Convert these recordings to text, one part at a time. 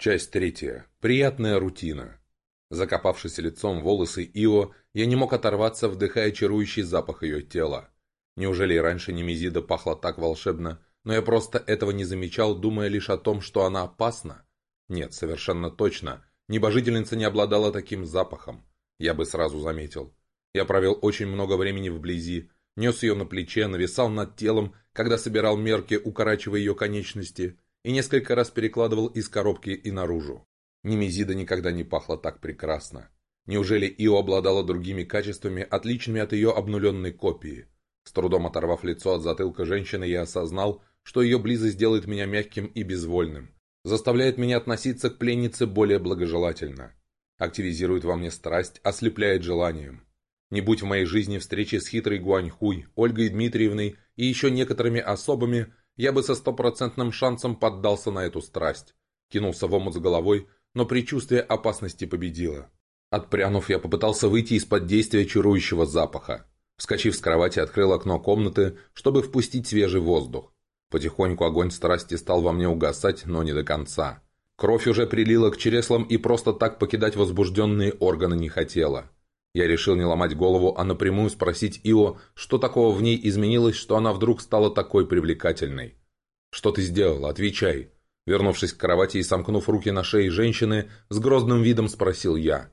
Часть третья. Приятная рутина. Закопавшись лицом в волосы Ио, я не мог оторваться, вдыхая чарующий запах ее тела. Неужели и раньше Немезида пахла так волшебно, но я просто этого не замечал, думая лишь о том, что она опасна? Нет, совершенно точно. Небожительница не обладала таким запахом. Я бы сразу заметил. Я провел очень много времени вблизи, нес ее на плече, нависал над телом, когда собирал мерки, укорачивая ее конечности – и несколько раз перекладывал из коробки и наружу. Немезида никогда не пахла так прекрасно. Неужели Ио обладала другими качествами, отличными от ее обнуленной копии? С трудом оторвав лицо от затылка женщины, я осознал, что ее близость делает меня мягким и безвольным, заставляет меня относиться к пленнице более благожелательно, активизирует во мне страсть, ослепляет желанием. Не будь в моей жизни встречи с хитрой Гуаньхуй, Ольгой Дмитриевной и еще некоторыми особами, я бы со стопроцентным шансом поддался на эту страсть. Кинулся в омут с головой, но предчувствие опасности победило. Отпрянув, я попытался выйти из-под действия чарующего запаха. Вскочив с кровати, открыл окно комнаты, чтобы впустить свежий воздух. Потихоньку огонь страсти стал во мне угасать, но не до конца. Кровь уже прилила к чреслам и просто так покидать возбужденные органы не хотела. Я решил не ломать голову, а напрямую спросить Ио, что такого в ней изменилось, что она вдруг стала такой привлекательной. «Что ты сделал? Отвечай!» Вернувшись к кровати и сомкнув руки на шее женщины, с грозным видом спросил я.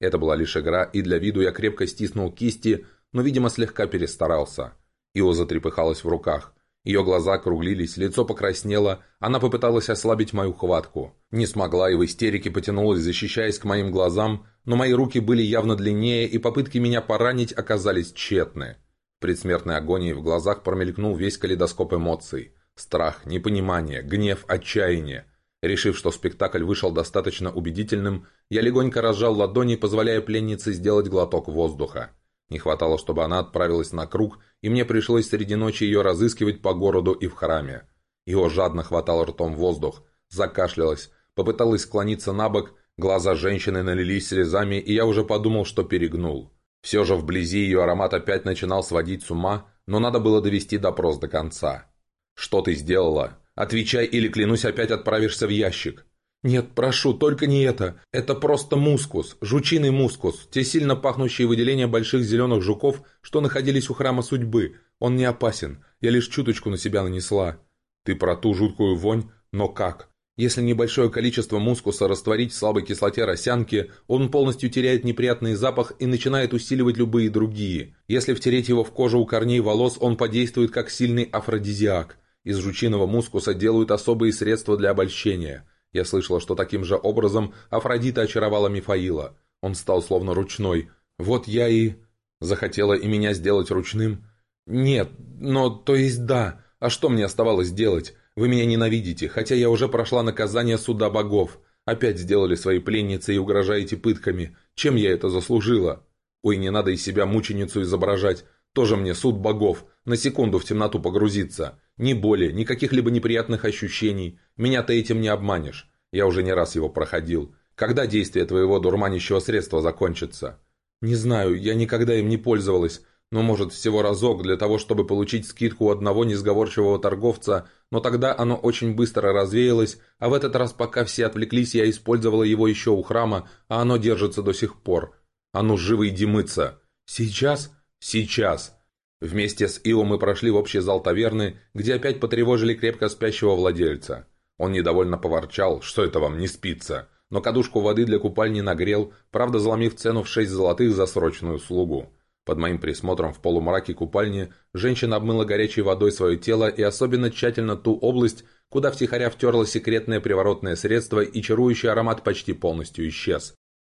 Это была лишь игра, и для виду я крепко стиснул кисти, но, видимо, слегка перестарался. Ио затрепыхалась в руках. Ее глаза округлились, лицо покраснело, она попыталась ослабить мою хватку. Не смогла и в истерике потянулась, защищаясь к моим глазам, но мои руки были явно длиннее, и попытки меня поранить оказались тщетны. В предсмертной агонии в глазах промелькнул весь калейдоскоп эмоций. Страх, непонимание, гнев, отчаяние. Решив, что спектакль вышел достаточно убедительным, я легонько разжал ладони, позволяя пленнице сделать глоток воздуха. Не хватало, чтобы она отправилась на круг, и мне пришлось среди ночи ее разыскивать по городу и в храме. Его жадно хватал ртом воздух, закашлялась, попыталась склониться на бок, глаза женщины налились слезами, и я уже подумал, что перегнул. Все же вблизи ее аромат опять начинал сводить с ума, но надо было довести допрос до конца. «Что ты сделала? Отвечай, или, клянусь, опять отправишься в ящик». «Нет, прошу, только не это. Это просто мускус, жучиный мускус, те сильно пахнущие выделения больших зеленых жуков, что находились у храма судьбы. Он не опасен, я лишь чуточку на себя нанесла». «Ты про ту жуткую вонь? Но как?» Если небольшое количество мускуса растворить в слабой кислоте росянки, он полностью теряет неприятный запах и начинает усиливать любые другие. Если втереть его в кожу у корней волос, он подействует как сильный афродизиак. Из жучиного мускуса делают особые средства для обольщения – я слышала, что таким же образом Афродита очаровала Мифаила. Он стал словно ручной. Вот я и... Захотела и меня сделать ручным? Нет, но то есть да. А что мне оставалось делать? Вы меня ненавидите, хотя я уже прошла наказание суда богов. Опять сделали свои пленницы и угрожаете пытками. Чем я это заслужила? Ой, не надо из себя мученицу изображать. Тоже мне суд богов. На секунду в темноту погрузиться. Ни боли, ни каких-либо неприятных ощущений. Меня ты этим не обманешь. Я уже не раз его проходил. Когда действие твоего дурманящего средства закончится? Не знаю, я никогда им не пользовалась. Но, может, всего разок для того, чтобы получить скидку у одного несговорчивого торговца, но тогда оно очень быстро развеялось, а в этот раз, пока все отвлеклись, я использовала его еще у храма, а оно держится до сих пор. А ну, живо иди мыться. Сейчас? Сейчас. Вместе с Ио мы прошли в общий зал таверны, где опять потревожили крепко спящего владельца. Он недовольно поворчал, что это вам не спится, но кадушку воды для купальни нагрел, правда заломив цену в шесть золотых за срочную услугу. Под моим присмотром в полумраке купальни женщина обмыла горячей водой свое тело и особенно тщательно ту область, куда втихаря втерла секретное приворотное средство и чарующий аромат почти полностью исчез.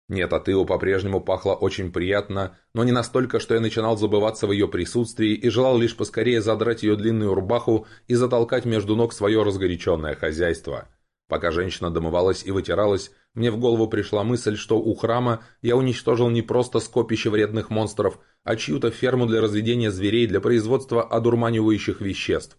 Нет, от Ио по-прежнему пахло очень приятно, но не настолько, что я начинал забываться в ее присутствии и желал лишь поскорее задрать ее длинную рубаху и затолкать между ног свое разгоряченное хозяйство. Пока женщина домывалась и вытиралась, мне в голову пришла мысль, что у храма я уничтожил не просто скопище вредных монстров, а чью-то ферму для разведения зверей для производства одурманивающих веществ.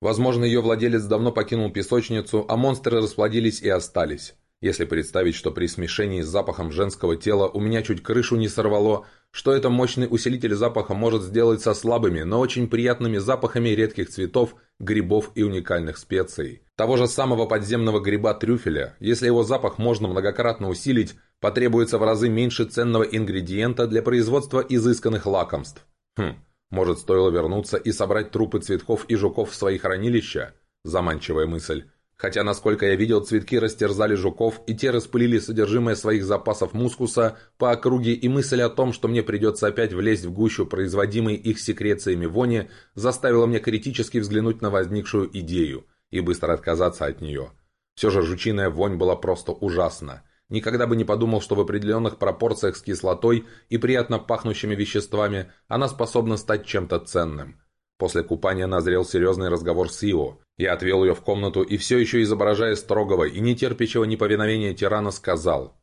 Возможно, ее владелец давно покинул песочницу, а монстры расплодились и остались. Если представить, что при смешении с запахом женского тела у меня чуть крышу не сорвало, что это мощный усилитель запаха может сделать со слабыми, но очень приятными запахами редких цветов, грибов и уникальных специй. Того же самого подземного гриба трюфеля, если его запах можно многократно усилить, потребуется в разы меньше ценного ингредиента для производства изысканных лакомств. Хм, может стоило вернуться и собрать трупы цветков и жуков в свои хранилища? Заманчивая мысль. Хотя, насколько я видел, цветки растерзали жуков, и те распылили содержимое своих запасов мускуса по округе, и мысль о том, что мне придется опять влезть в гущу производимой их секрециями вони, заставила меня критически взглянуть на возникшую идею – и быстро отказаться от нее. Все же жучиная вонь была просто ужасна. Никогда бы не подумал, что в определенных пропорциях с кислотой и приятно пахнущими веществами она способна стать чем-то ценным. После купания назрел серьезный разговор с Ио. Я отвел ее в комнату и все еще изображая строгого и нетерпящего неповиновения тирана сказал.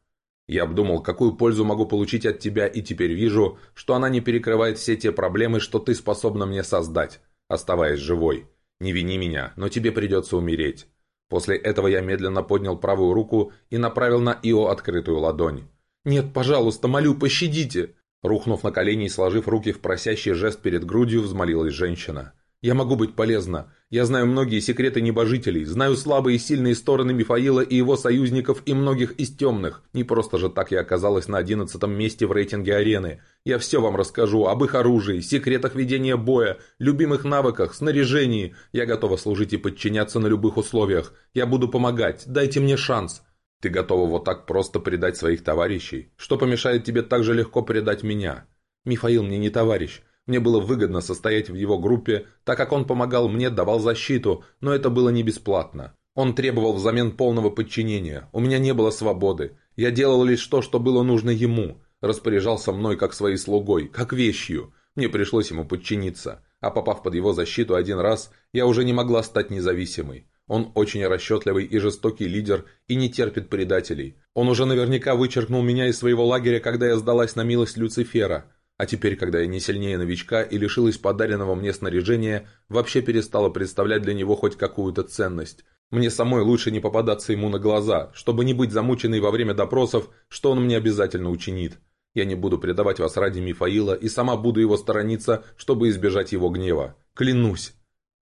«Я обдумал, какую пользу могу получить от тебя, и теперь вижу, что она не перекрывает все те проблемы, что ты способна мне создать, оставаясь живой. Не вини меня, но тебе придется умереть». После этого я медленно поднял правую руку и направил на Ио открытую ладонь. «Нет, пожалуйста, молю, пощадите!» Рухнув на колени и сложив руки в просящий жест перед грудью, взмолилась женщина. Я могу быть полезна. Я знаю многие секреты небожителей, знаю слабые и сильные стороны Мифаила и его союзников и многих из темных. Не просто же так я оказалась на одиннадцатом месте в рейтинге арены. Я все вам расскажу об их оружии, секретах ведения боя, любимых навыках, снаряжении. Я готова служить и подчиняться на любых условиях. Я буду помогать. Дайте мне шанс. Ты готова вот так просто предать своих товарищей? Что помешает тебе так же легко предать меня? Мифаил мне не товарищ. Мне было выгодно состоять в его группе, так как он помогал мне, давал защиту, но это было не бесплатно. Он требовал взамен полного подчинения. У меня не было свободы. Я делал лишь то, что было нужно ему. Распоряжался мной как своей слугой, как вещью. Мне пришлось ему подчиниться. А попав под его защиту один раз, я уже не могла стать независимой. Он очень расчетливый и жестокий лидер и не терпит предателей. Он уже наверняка вычеркнул меня из своего лагеря, когда я сдалась на милость Люцифера. А теперь, когда я не сильнее новичка и лишилась подаренного мне снаряжения, вообще перестала представлять для него хоть какую-то ценность. Мне самой лучше не попадаться ему на глаза, чтобы не быть замученной во время допросов, что он мне обязательно учинит. Я не буду предавать вас ради Мифаила и сама буду его сторониться, чтобы избежать его гнева. Клянусь.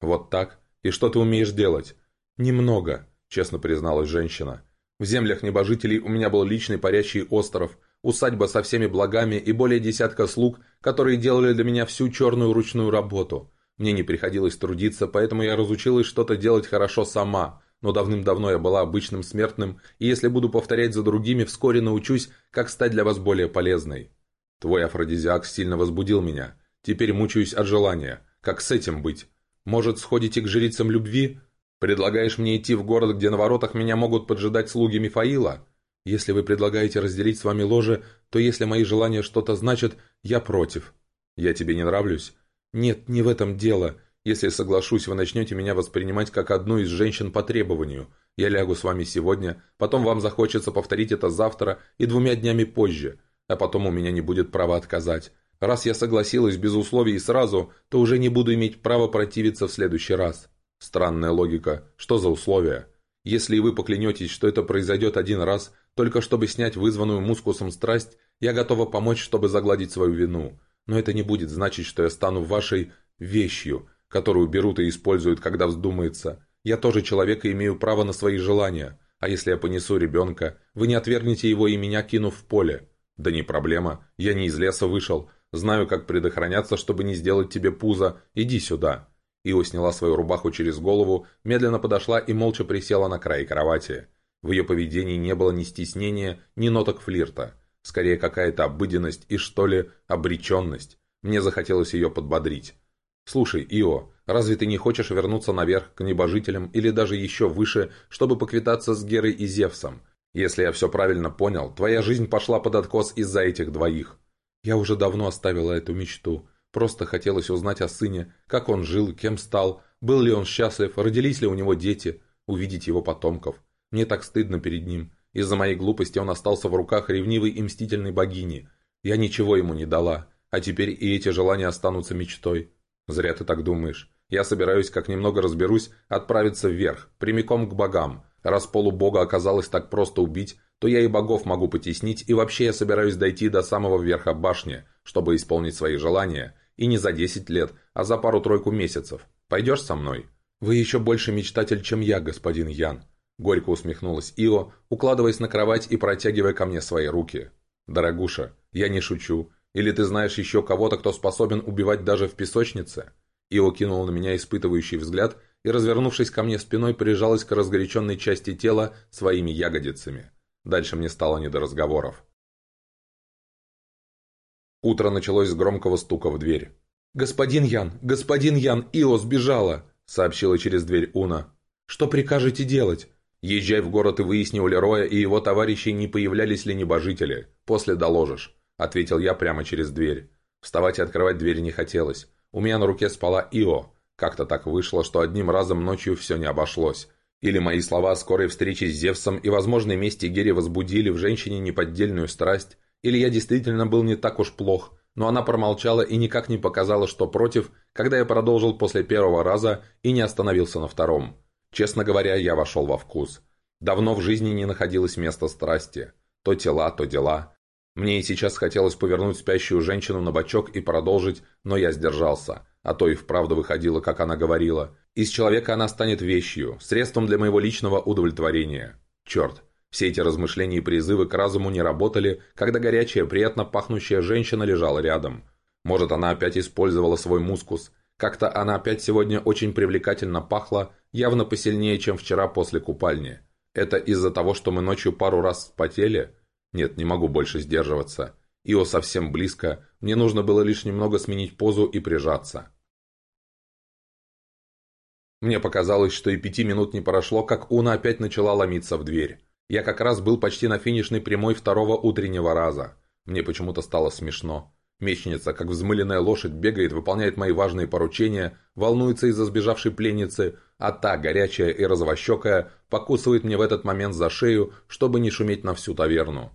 Вот так? И что ты умеешь делать? Немного, честно призналась женщина. В землях небожителей у меня был личный парящий остров – усадьба со всеми благами и более десятка слуг, которые делали для меня всю черную ручную работу. Мне не приходилось трудиться, поэтому я разучилась что-то делать хорошо сама, но давным-давно я была обычным смертным, и если буду повторять за другими, вскоре научусь, как стать для вас более полезной. Твой афродизиак сильно возбудил меня. Теперь мучаюсь от желания. Как с этим быть? Может, сходите к жрицам любви? Предлагаешь мне идти в город, где на воротах меня могут поджидать слуги Мифаила? Если вы предлагаете разделить с вами ложе, то если мои желания что-то значат, я против. Я тебе не нравлюсь? Нет, не в этом дело. Если соглашусь, вы начнете меня воспринимать как одну из женщин по требованию. Я лягу с вами сегодня, потом вам захочется повторить это завтра и двумя днями позже, а потом у меня не будет права отказать. Раз я согласилась без условий сразу, то уже не буду иметь права противиться в следующий раз. Странная логика. Что за условия? Если вы поклянетесь, что это произойдет один раз, только чтобы снять вызванную мускусом страсть, я готова помочь, чтобы загладить свою вину. Но это не будет значить, что я стану вашей вещью, которую берут и используют, когда вздумается. Я тоже человек и имею право на свои желания. А если я понесу ребенка, вы не отвергнете его и меня кинув в поле. Да не проблема, я не из леса вышел. Знаю, как предохраняться, чтобы не сделать тебе пузо. Иди сюда. Ио сняла свою рубаху через голову, медленно подошла и молча присела на край кровати. В ее поведении не было ни стеснения, ни ноток флирта. Скорее, какая-то обыденность и, что ли, обреченность. Мне захотелось ее подбодрить. «Слушай, Ио, разве ты не хочешь вернуться наверх, к небожителям или даже еще выше, чтобы поквитаться с Герой и Зевсом? Если я все правильно понял, твоя жизнь пошла под откос из-за этих двоих». «Я уже давно оставила эту мечту. Просто хотелось узнать о сыне, как он жил, кем стал, был ли он счастлив, родились ли у него дети, увидеть его потомков. Мне так стыдно перед ним. Из-за моей глупости он остался в руках ревнивой и мстительной богини. Я ничего ему не дала, а теперь и эти желания останутся мечтой. Зря ты так думаешь. Я собираюсь, как немного разберусь, отправиться вверх, прямиком к богам. Раз полубога оказалось так просто убить, то я и богов могу потеснить, и вообще я собираюсь дойти до самого верха башни, чтобы исполнить свои желания, и не за 10 лет, а за пару-тройку месяцев. Пойдешь со мной?» «Вы еще больше мечтатель, чем я, господин Ян», — горько усмехнулась Ио, укладываясь на кровать и протягивая ко мне свои руки. «Дорогуша, я не шучу. Или ты знаешь еще кого-то, кто способен убивать даже в песочнице?» Ио кинул на меня испытывающий взгляд и, развернувшись ко мне спиной, прижалась к разгоряченной части тела своими ягодицами. Дальше мне стало не до разговоров. Утро началось с громкого стука в дверь. «Господин Ян! Господин Ян! Ио сбежала!» — сообщила через дверь Уна. «Что прикажете делать?» «Езжай в город и выясни у Лероя и его товарищей, не появлялись ли небожители. После доложишь», — ответил я прямо через дверь. Вставать и открывать дверь не хотелось. У меня на руке спала Ио. Как-то так вышло, что одним разом ночью все не обошлось. Или мои слова о скорой встрече с Зевсом и возможной мести Гере возбудили в женщине неподдельную страсть, или я действительно был не так уж плох, но она промолчала и никак не показала, что против, когда я продолжил после первого раза и не остановился на втором. Честно говоря, я вошел во вкус. Давно в жизни не находилось места страсти. То тела, то дела. Мне и сейчас хотелось повернуть спящую женщину на бочок и продолжить, но я сдержался. А то и вправду выходило, как она говорила. Из человека она станет вещью, средством для моего личного удовлетворения. Черт, все эти размышления и призывы к разуму не работали, когда горячая, приятно пахнущая женщина лежала рядом. Может, она опять использовала свой мускус. Как-то она опять сегодня очень привлекательно пахла, явно посильнее, чем вчера после купальни. Это из-за того, что мы ночью пару раз спотели? Нет, не могу больше сдерживаться. Ио совсем близко, мне нужно было лишь немного сменить позу и прижаться. Мне показалось, что и пяти минут не прошло, как Уна опять начала ломиться в дверь. Я как раз был почти на финишной прямой второго утреннего раза. Мне почему-то стало смешно. Мечница, как взмыленная лошадь, бегает, выполняет мои важные поручения, волнуется из-за сбежавшей пленницы, а та, горячая и розовощекая, покусывает мне в этот момент за шею, чтобы не шуметь на всю таверну.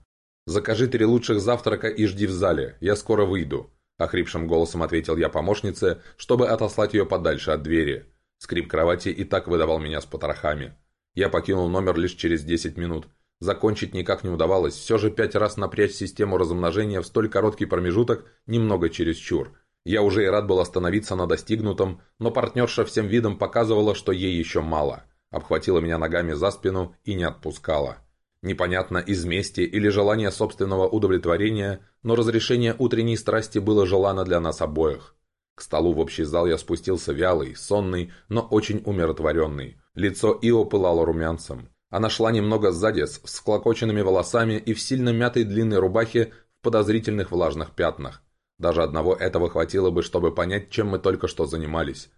«Закажи три лучших завтрака и жди в зале, я скоро выйду», — охрипшим голосом ответил я помощнице, чтобы отослать ее подальше от двери. Скрип кровати и так выдавал меня с потрохами. Я покинул номер лишь через 10 минут. Закончить никак не удавалось, все же пять раз напрячь систему размножения в столь короткий промежуток немного чересчур. Я уже и рад был остановиться на достигнутом, но партнерша всем видом показывала, что ей еще мало. Обхватила меня ногами за спину и не отпускала. Непонятно, из мести или желания собственного удовлетворения, но разрешение утренней страсти было желано для нас обоих. К столу в общий зал я спустился вялый, сонный, но очень умиротворенный. Лицо Ио пылало румянцем. Она шла немного сзади, с всклокоченными волосами и в сильно мятой длинной рубахе в подозрительных влажных пятнах. Даже одного этого хватило бы, чтобы понять, чем мы только что занимались.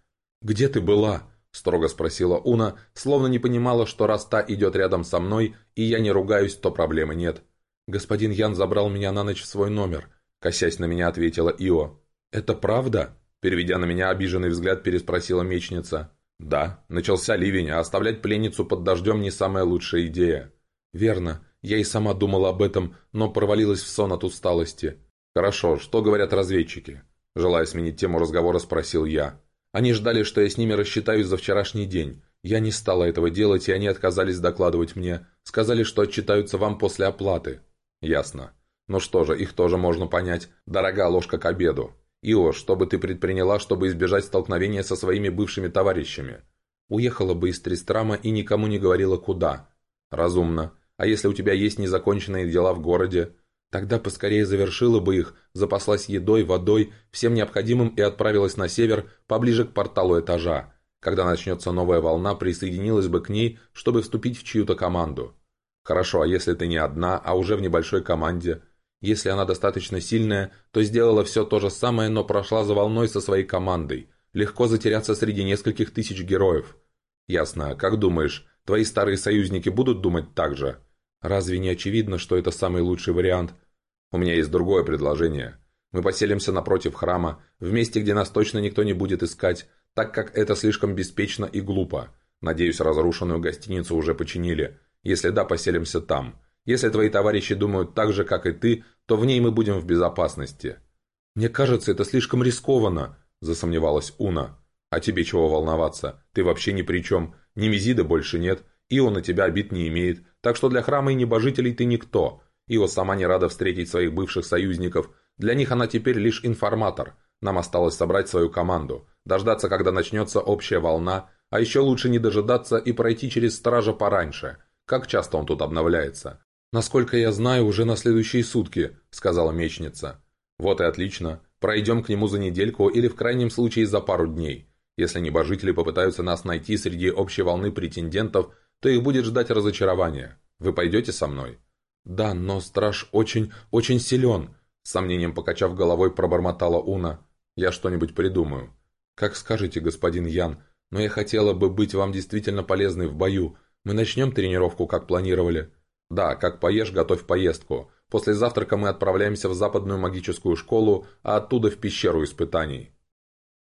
«Где ты была?» – строго спросила Уна, словно не понимала, что раз та идет рядом со мной, и я не ругаюсь, то проблемы нет. «Господин Ян забрал меня на ночь в свой номер», – косясь на меня ответила Ио. «Это правда?» Переведя на меня обиженный взгляд, переспросила мечница. «Да, начался ливень, а оставлять пленницу под дождем не самая лучшая идея». «Верно. Я и сама думала об этом, но провалилась в сон от усталости». «Хорошо, что говорят разведчики?» Желая сменить тему разговора, спросил я. «Они ждали, что я с ними рассчитаюсь за вчерашний день. Я не стала этого делать, и они отказались докладывать мне. Сказали, что отчитаются вам после оплаты». «Ясно. Ну что же, их тоже можно понять. Дорога ложка к обеду. «Ио, что бы ты предприняла, чтобы избежать столкновения со своими бывшими товарищами?» «Уехала бы из Тристрама и никому не говорила, куда». «Разумно. А если у тебя есть незаконченные дела в городе?» «Тогда поскорее завершила бы их, запаслась едой, водой, всем необходимым и отправилась на север, поближе к порталу этажа. Когда начнется новая волна, присоединилась бы к ней, чтобы вступить в чью-то команду». «Хорошо, а если ты не одна, а уже в небольшой команде?» Если она достаточно сильная, то сделала все то же самое, но прошла за волной со своей командой. Легко затеряться среди нескольких тысяч героев. Ясно. Как думаешь, твои старые союзники будут думать так же? Разве не очевидно, что это самый лучший вариант? У меня есть другое предложение. Мы поселимся напротив храма, в месте, где нас точно никто не будет искать, так как это слишком беспечно и глупо. Надеюсь, разрушенную гостиницу уже починили. Если да, поселимся там. Если твои товарищи думают так же, как и ты, то в ней мы будем в безопасности». «Мне кажется, это слишком рискованно», – засомневалась Уна. «А тебе чего волноваться? Ты вообще ни при чем. Ни Мизида больше нет, Ио на тебя обид не имеет, так что для храма и небожителей ты никто. Ио сама не рада встретить своих бывших союзников. Для них она теперь лишь информатор. Нам осталось собрать свою команду, дождаться, когда начнется общая волна, А еще лучше не дожидаться и пройти через стража пораньше. Как часто он тут обновляется? «Насколько я знаю, уже на следующие сутки», — сказала мечница. «Вот и отлично. Пройдем к нему за недельку или в крайнем случае за пару дней. Если небожители попытаются нас найти среди общей волны претендентов, то их будет ждать разочарование. Вы пойдете со мной?» «Да, но страж очень, очень силен», — с сомнением покачав головой, пробормотала Уна. «Я что-нибудь придумаю». «Как скажете, господин Ян, но я хотела бы быть вам действительно полезной в бою. Мы начнем тренировку, как планировали?» «Да, как поешь, готовь поездку. После завтрака мы отправляемся в западную магическую школу, а оттуда в пещеру испытаний».